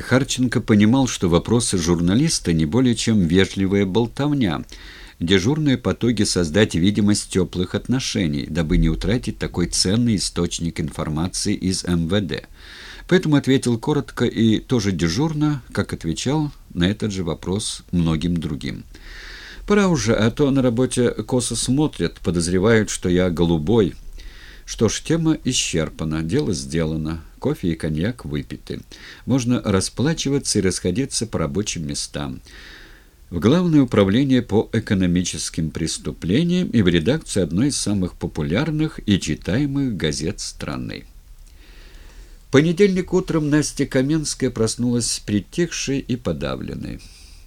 Харченко понимал, что вопросы журналиста не более чем вежливая болтовня, дежурные потуги создать видимость теплых отношений, дабы не утратить такой ценный источник информации из МВД. Поэтому ответил коротко и тоже дежурно, как отвечал на этот же вопрос многим другим. «Пора уже, а то на работе косо смотрят, подозревают, что я голубой». Что ж, тема исчерпана, дело сделано, кофе и коньяк выпиты. Можно расплачиваться и расходиться по рабочим местам. В Главное управление по экономическим преступлениям и в редакцию одной из самых популярных и читаемых газет страны. В понедельник утром Настя Каменская проснулась притихшей и подавленной.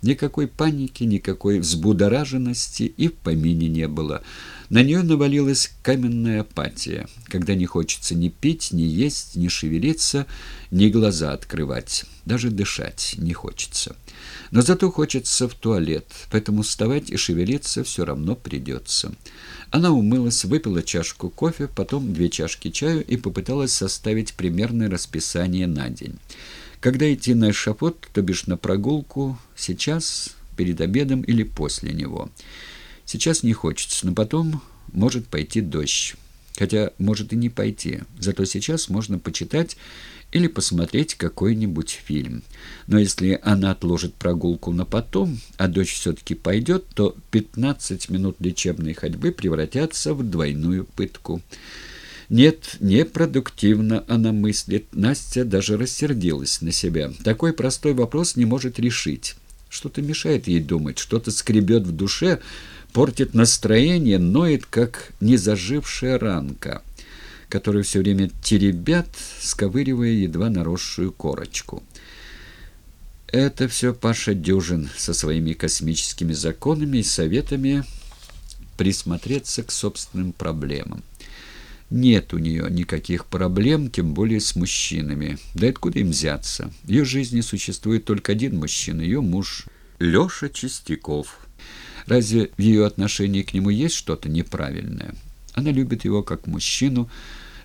Никакой паники, никакой взбудораженности и в помине не было. На нее навалилась каменная апатия, когда не хочется ни пить, ни есть, ни шевелиться, ни глаза открывать, даже дышать не хочется. Но зато хочется в туалет, поэтому вставать и шевелиться все равно придется. Она умылась, выпила чашку кофе, потом две чашки чаю и попыталась составить примерное расписание на день. Когда идти на эшафот, то бишь на прогулку, сейчас, перед обедом или после него. Сейчас не хочется, но потом может пойти дождь. Хотя может и не пойти, зато сейчас можно почитать или посмотреть какой-нибудь фильм. Но если она отложит прогулку на потом, а дождь все-таки пойдет, то 15 минут лечебной ходьбы превратятся в двойную пытку. Нет, непродуктивно она мыслит. Настя даже рассердилась на себя. Такой простой вопрос не может решить. Что-то мешает ей думать, что-то скребет в душе, портит настроение, ноет, как незажившая ранка, которую все время теребят, сковыривая едва наросшую корочку. Это все Паша Дюжин со своими космическими законами и советами присмотреться к собственным проблемам. Нет у нее никаких проблем, тем более с мужчинами. Да откуда им взяться? В ее жизни существует только один мужчина, ее муж Леша Чистяков. Разве в ее отношении к нему есть что-то неправильное? Она любит его как мужчину,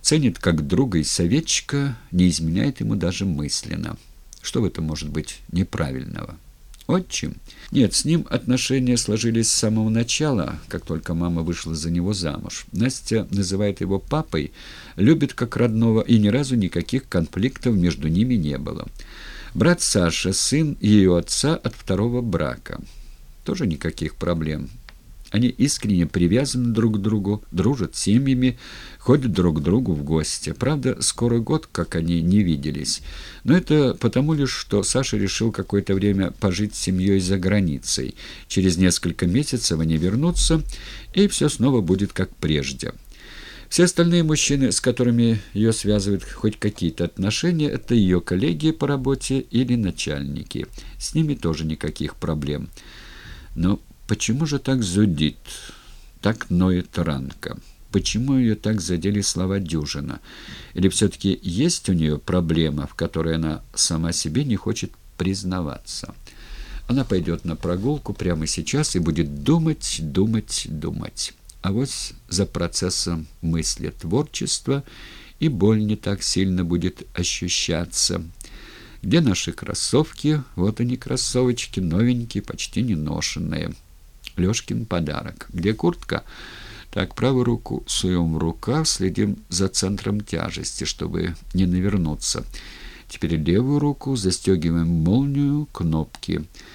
ценит как друга и советчика, не изменяет ему даже мысленно. Что в этом может быть неправильного? Отчим? Нет, с ним отношения сложились с самого начала, как только мама вышла за него замуж. Настя называет его папой, любит как родного, и ни разу никаких конфликтов между ними не было. Брат Саша, сын ее отца от второго брака. Тоже никаких проблем. Они искренне привязаны друг к другу, дружат семьями, ходят друг к другу в гости. Правда, скоро год, как они не виделись. Но это потому лишь, что Саша решил какое-то время пожить с семьей за границей. Через несколько месяцев они вернутся, и все снова будет как прежде. Все остальные мужчины, с которыми ее связывают хоть какие-то отношения, это ее коллеги по работе или начальники. С ними тоже никаких проблем. Но Почему же так зудит, так ноет ранка? Почему ее так задели слова Дюжина? Или все-таки есть у нее проблема, в которой она сама себе не хочет признаваться? Она пойдет на прогулку прямо сейчас и будет думать, думать, думать. А вот за процессом мысли творчества и боль не так сильно будет ощущаться. Где наши кроссовки? Вот они, кроссовочки, новенькие, почти не ношенные. Лешкин подарок. Где куртка? Так, правую руку суем в рукав, следим за центром тяжести, чтобы не навернуться. Теперь левую руку застегиваем молнию кнопки.